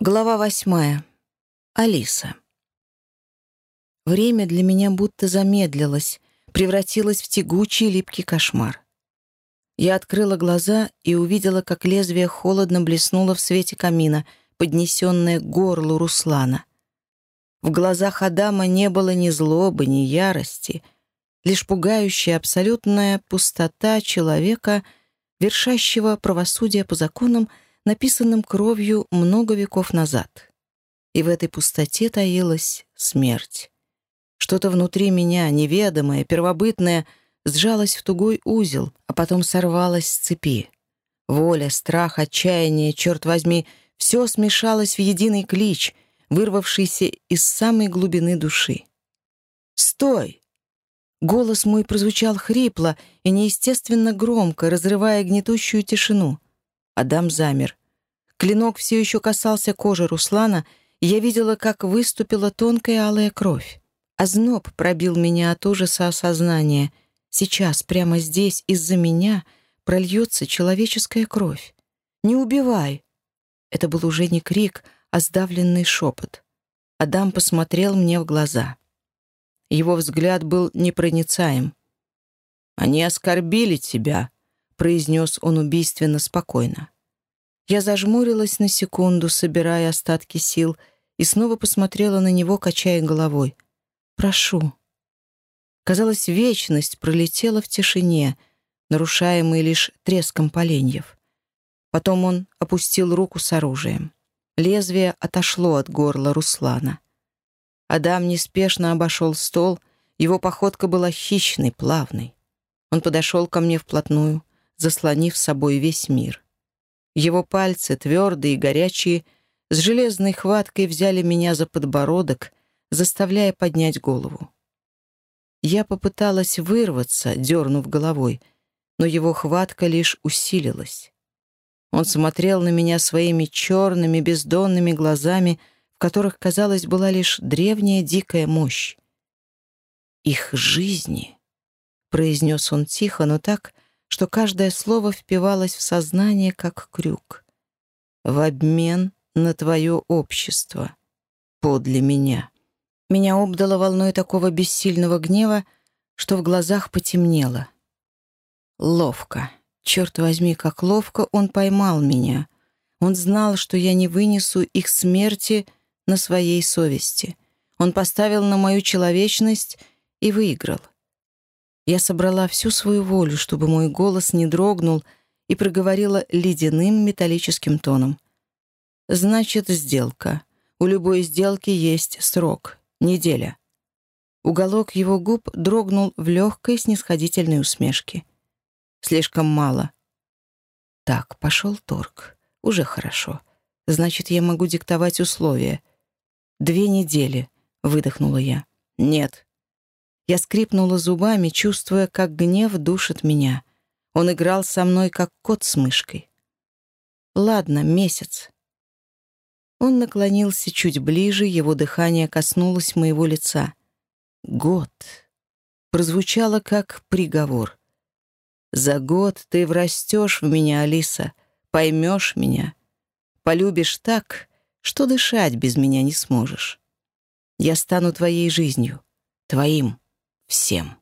Глава восьмая. Алиса. Время для меня будто замедлилось, превратилось в тягучий липкий кошмар. Я открыла глаза и увидела, как лезвие холодно блеснуло в свете камина, поднесенное к горлу Руслана. В глазах Адама не было ни злобы, ни ярости, лишь пугающая абсолютная пустота человека, вершащего правосудие по законам, написанным кровью много веков назад. И в этой пустоте таилась смерть. Что-то внутри меня, неведомое, первобытное, сжалось в тугой узел, а потом сорвалось с цепи. Воля, страх, отчаяние, черт возьми, все смешалось в единый клич, вырвавшийся из самой глубины души. «Стой!» Голос мой прозвучал хрипло и неестественно громко, разрывая гнетущую тишину. Адам замер. Клинок все еще касался кожи Руслана, и я видела, как выступила тонкая алая кровь. Озноб пробил меня от ужаса осознания. Сейчас, прямо здесь, из-за меня, прольется человеческая кровь. «Не убивай!» Это был уже не крик, а сдавленный шепот. Адам посмотрел мне в глаза. Его взгляд был непроницаем. «Они оскорбили тебя», — произнес он убийственно спокойно. Я зажмурилась на секунду, собирая остатки сил, и снова посмотрела на него, качая головой. «Прошу». Казалось, вечность пролетела в тишине, нарушаемой лишь треском поленьев. Потом он опустил руку с оружием. Лезвие отошло от горла Руслана. Адам неспешно обошел стол, его походка была хищной, плавной. Он подошел ко мне вплотную, заслонив собой весь мир. Его пальцы, твердые и горячие, с железной хваткой взяли меня за подбородок, заставляя поднять голову. Я попыталась вырваться, дернув головой, но его хватка лишь усилилась. Он смотрел на меня своими черными бездонными глазами, в которых, казалось, была лишь древняя дикая мощь. «Их жизни», — произнес он тихо, но так, что каждое слово впивалось в сознание, как крюк. «В обмен на твое общество. Подле меня». Меня обдало волной такого бессильного гнева, что в глазах потемнело. Ловко. Черт возьми, как ловко он поймал меня. Он знал, что я не вынесу их смерти на своей совести. Он поставил на мою человечность и выиграл. Я собрала всю свою волю, чтобы мой голос не дрогнул, и проговорила ледяным металлическим тоном. «Значит, сделка. У любой сделки есть срок. Неделя». Уголок его губ дрогнул в легкой снисходительной усмешке. «Слишком мало». «Так, пошел торг. Уже хорошо. Значит, я могу диктовать условия. Две недели», — выдохнула я. «Нет», я скрипнула зубами, чувствуя, как гнев душит меня. Он играл со мной, как кот с мышкой. «Ладно, месяц». Он наклонился чуть ближе, его дыхание коснулось моего лица. «Год». Прозвучало как приговор. «За год ты врастешь в меня, Алиса, поймешь меня, полюбишь так, что дышать без меня не сможешь. Я стану твоей жизнью, твоим» всем.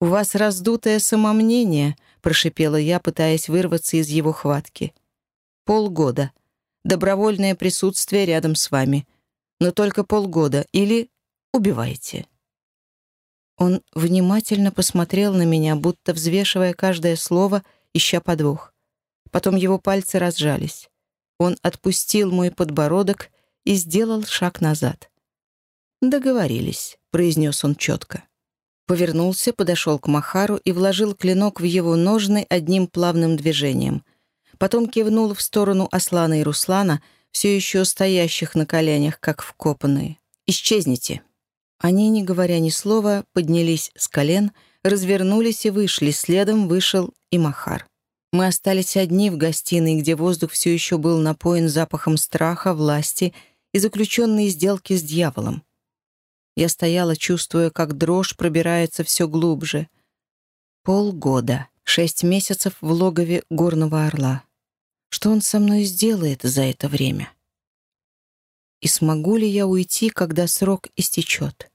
«У вас раздутое самомнение», — прошипела я, пытаясь вырваться из его хватки. «Полгода. Добровольное присутствие рядом с вами. Но только полгода. Или убивайте». Он внимательно посмотрел на меня, будто взвешивая каждое слово, ища подвох. Потом его пальцы разжались. Он отпустил мой подбородок и сделал шаг назад. «Договорились», — произнес он четко. Повернулся, подошел к Махару и вложил клинок в его ножны одним плавным движением. Потом кивнул в сторону Аслана и Руслана, все еще стоящих на коленях, как вкопанные. «Исчезните». Они, не говоря ни слова, поднялись с колен, развернулись и вышли, следом вышел и Махар. Мы остались одни в гостиной, где воздух все еще был напоен запахом страха, власти и заключенной сделки с дьяволом. Я стояла, чувствуя, как дрожь пробирается все глубже. Полгода, шесть месяцев в логове горного орла. Что он со мной сделает за это время? И смогу ли я уйти, когда срок истечет?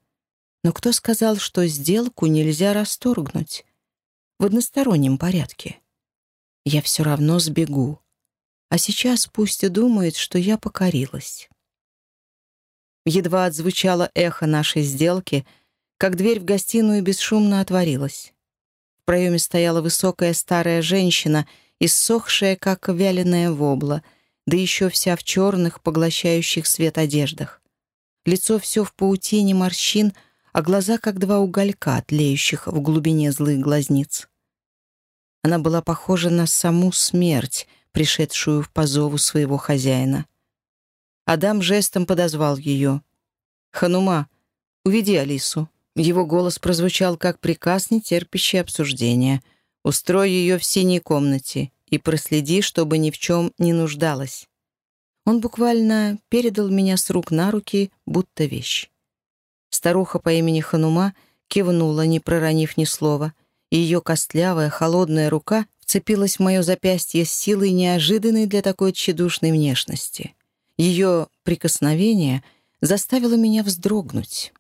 Но кто сказал, что сделку нельзя расторгнуть? В одностороннем порядке. Я все равно сбегу. А сейчас пусть и думает, что я покорилась. Едва отзвучало эхо нашей сделки, как дверь в гостиную бесшумно отворилась. В проеме стояла высокая старая женщина, иссохшая, как вяленая вобла, да еще вся в черных, поглощающих свет одеждах. Лицо все в паутине морщин, а глаза, как два уголька, тлеющих в глубине злых глазниц. Она была похожа на саму смерть, пришедшую по зову своего хозяина. Адам жестом подозвал ее. «Ханума, уведи Алису». Его голос прозвучал как приказ, не терпящий обсуждения. «Устрой ее в синей комнате и проследи, чтобы ни в чем не нуждалась». Он буквально передал меня с рук на руки, будто вещь. Старуха по имени Ханума кивнула, не проронив ни слова, и ее костлявая, холодная рука вцепилась в мое запястье с силой неожиданной для такой тщедушной внешности. Ее прикосновение заставило меня вздрогнуть.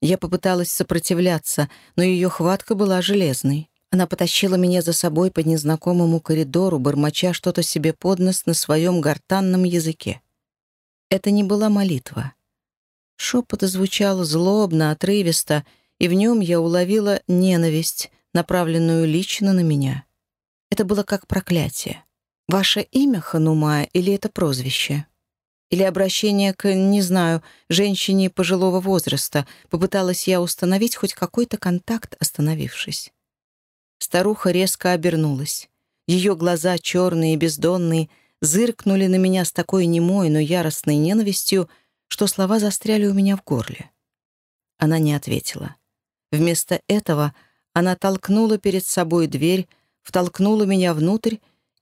Я попыталась сопротивляться, но ее хватка была железной. Она потащила меня за собой по незнакомому коридору, бормоча что-то себе под нос на своем гортанном языке. Это не была молитва. Шепот звучал злобно, отрывисто, и в нем я уловила ненависть, направленную лично на меня. Это было как проклятие. «Ваше имя, Ханума, или это прозвище?» Или обращение к, не знаю, женщине пожилого возраста, попыталась я установить хоть какой-то контакт, остановившись. Старуха резко обернулась. Ее глаза, черные и бездонные, зыркнули на меня с такой немой, но яростной ненавистью, что слова застряли у меня в горле. Она не ответила. Вместо этого она толкнула перед собой дверь, втолкнула меня внутрь,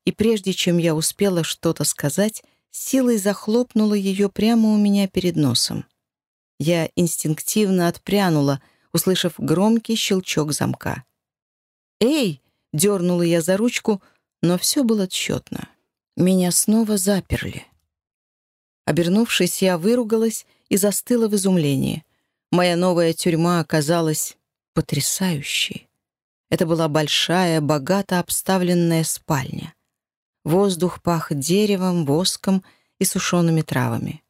и прежде чем я успела что-то сказать, силой захлопнула ее прямо у меня перед носом. Я инстинктивно отпрянула, услышав громкий щелчок замка. «Эй!» — дернула я за ручку, но все было тщетно. Меня снова заперли. Обернувшись, я выругалась и застыла в изумлении. Моя новая тюрьма оказалась потрясающей. Это была большая, богато обставленная спальня. Воздух пах деревом, воском и сушеными травами.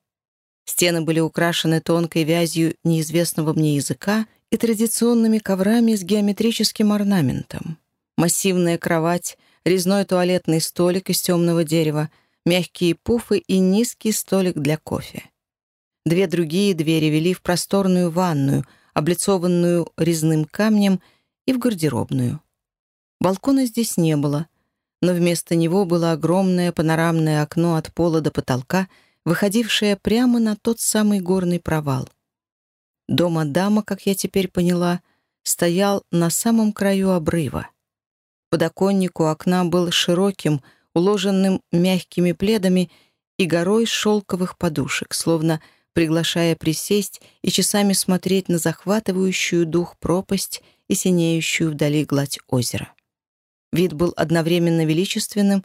Стены были украшены тонкой вязью неизвестного мне языка и традиционными коврами с геометрическим орнаментом. Массивная кровать, резной туалетный столик из темного дерева, мягкие пуфы и низкий столик для кофе. Две другие двери вели в просторную ванную, облицованную резным камнем, и в гардеробную. Балкона здесь не было — но вместо него было огромное панорамное окно от пола до потолка, выходившее прямо на тот самый горный провал. Дом Адама, как я теперь поняла, стоял на самом краю обрыва. Подоконник у окна был широким, уложенным мягкими пледами и горой шелковых подушек, словно приглашая присесть и часами смотреть на захватывающую дух пропасть и синеющую вдали гладь озера. Вид был одновременно величественным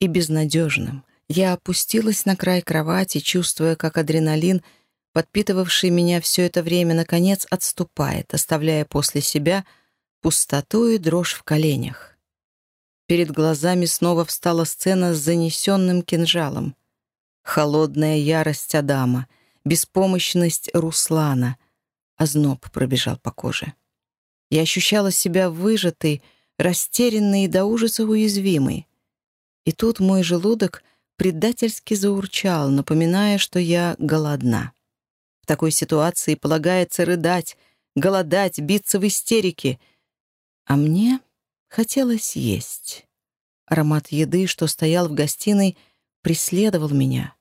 и безнадежным. Я опустилась на край кровати, чувствуя, как адреналин, подпитывавший меня все это время, наконец отступает, оставляя после себя пустоту и дрожь в коленях. Перед глазами снова встала сцена с занесенным кинжалом. Холодная ярость Адама, беспомощность Руслана. Озноб пробежал по коже. Я ощущала себя выжатой, растерянный и до ужаса уязвимый. И тут мой желудок предательски заурчал, напоминая, что я голодна. В такой ситуации полагается рыдать, голодать, биться в истерике. А мне хотелось есть. Аромат еды, что стоял в гостиной, преследовал меня.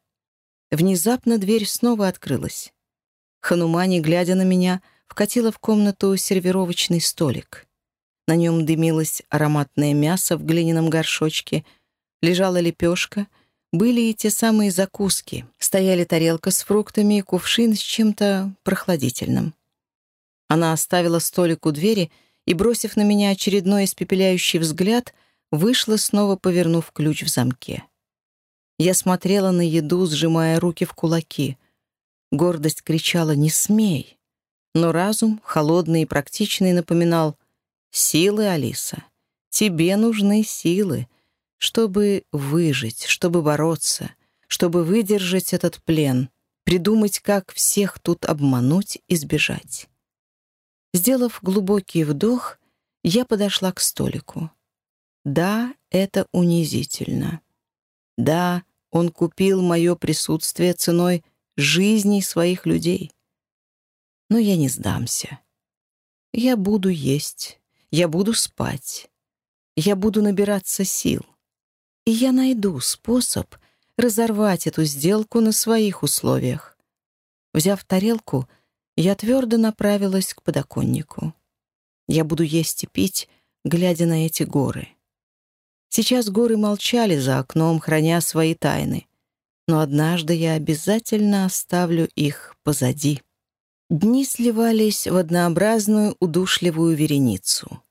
Внезапно дверь снова открылась. Ханумани, глядя на меня, вкатила в комнату сервировочный столик. На нем дымилось ароматное мясо в глиняном горшочке, лежала лепешка, были и те самые закуски, стояли тарелка с фруктами и кувшин с чем-то прохладительным. Она оставила столик у двери и, бросив на меня очередной испепеляющий взгляд, вышла, снова повернув ключ в замке. Я смотрела на еду, сжимая руки в кулаки. Гордость кричала «Не смей!» Но разум, холодный и практичный, напоминал «Силы, Алиса, тебе нужны силы, чтобы выжить, чтобы бороться, чтобы выдержать этот плен, придумать, как всех тут обмануть и сбежать». Сделав глубокий вдох, я подошла к столику. Да, это унизительно. Да, он купил мое присутствие ценой жизней своих людей. Но я не сдамся. Я буду есть, я буду спать, я буду набираться сил. И я найду способ разорвать эту сделку на своих условиях. Взяв тарелку, я твердо направилась к подоконнику. Я буду есть и пить, глядя на эти горы. Сейчас горы молчали за окном, храня свои тайны. Но однажды я обязательно оставлю их позади. Дни сливались в однообразную удушливую вереницу.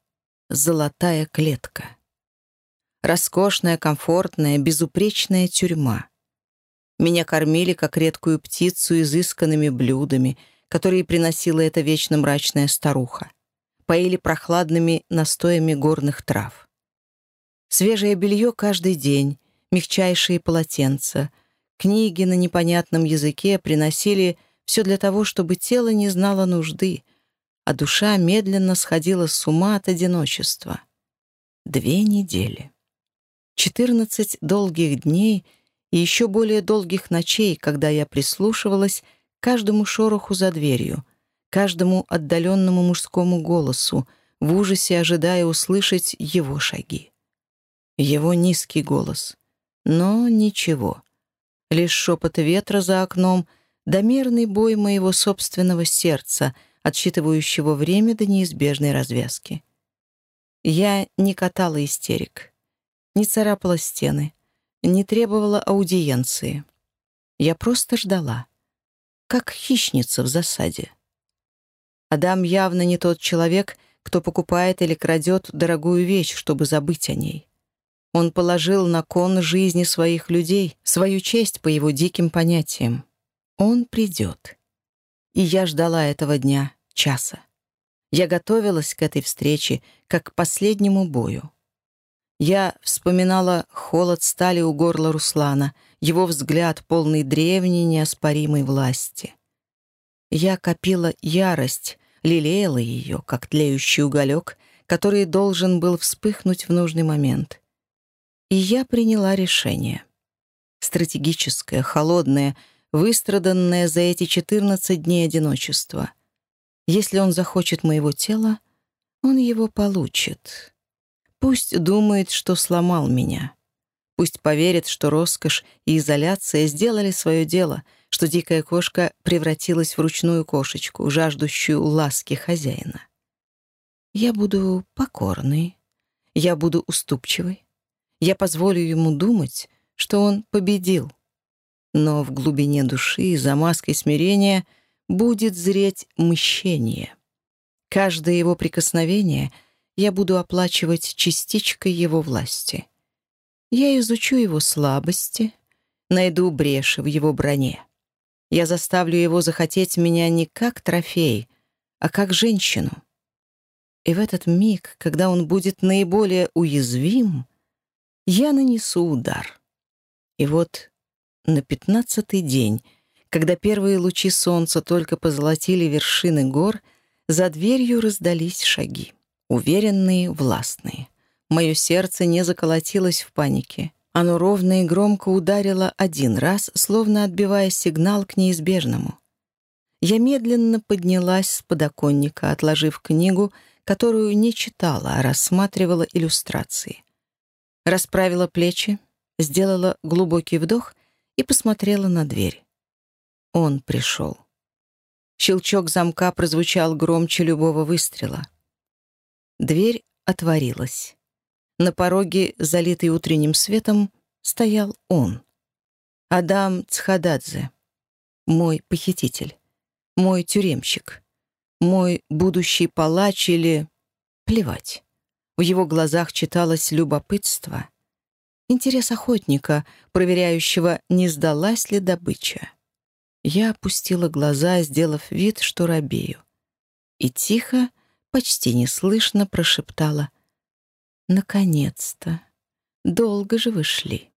Золотая клетка. Роскошная, комфортная, безупречная тюрьма. Меня кормили, как редкую птицу, изысканными блюдами, которые приносила эта вечно мрачная старуха. Поили прохладными настоями горных трав. Свежее белье каждый день, мягчайшие полотенца, книги на непонятном языке приносили все для того, чтобы тело не знало нужды, а душа медленно сходила с ума от одиночества. Две недели. Четырнадцать долгих дней и еще более долгих ночей, когда я прислушивалась к каждому шороху за дверью, каждому отдаленному мужскому голосу, в ужасе ожидая услышать его шаги его низкий голос. Но ничего. Лишь шепот ветра за окном, да мерный бой моего собственного сердца, отсчитывающего время до неизбежной развязки. Я не катала истерик, не царапала стены, не требовала аудиенции. Я просто ждала, как хищница в засаде. Адам явно не тот человек, кто покупает или крадет дорогую вещь, чтобы забыть о ней. Он положил на кон жизни своих людей, свою честь по его диким понятиям. Он придет. И я ждала этого дня, часа. Я готовилась к этой встрече, как к последнему бою. Я вспоминала холод стали у горла Руслана, его взгляд, полный древней неоспоримой власти. Я копила ярость, лелеяла ее, как тлеющий уголек, который должен был вспыхнуть в нужный момент. И я приняла решение. Стратегическое, холодное, выстраданное за эти 14 дней одиночества. Если он захочет моего тела, он его получит. Пусть думает, что сломал меня. Пусть поверит, что роскошь и изоляция сделали свое дело, что дикая кошка превратилась в ручную кошечку, жаждущую ласки хозяина. Я буду покорной, я буду уступчивой, я позволю ему думать, что он победил. Но в глубине души, за маской смирения, будет зреть мщение. Каждое его прикосновение я буду оплачивать частичкой его власти. Я изучу его слабости, найду бреши в его броне. Я заставлю его захотеть меня не как трофей, а как женщину. И в этот миг, когда он будет наиболее уязвим, я нанесу удар. И вот на пятнадцатый день, когда первые лучи солнца только позолотили вершины гор, за дверью раздались шаги. Уверенные, властные. Мое сердце не заколотилось в панике. Оно ровно и громко ударило один раз, словно отбивая сигнал к неизбежному. Я медленно поднялась с подоконника, отложив книгу, которую не читала, а рассматривала иллюстрации расправила плечи, сделала глубокий вдох и посмотрела на дверь. Он пришел. Щелчок замка прозвучал громче любого выстрела. Дверь отворилась. На пороге, залитый утренним светом, стоял он. Адам Цхададзе, мой похититель, мой тюремщик, мой будущий палач или... Плевать. В его глазах читалось любопытство, интерес охотника, проверяющего, не сдалась ли добыча. Я опустила глаза, сделав вид, что робею. И тихо, почти неслышно прошептала «Наконец-то! Долго же вы шли!»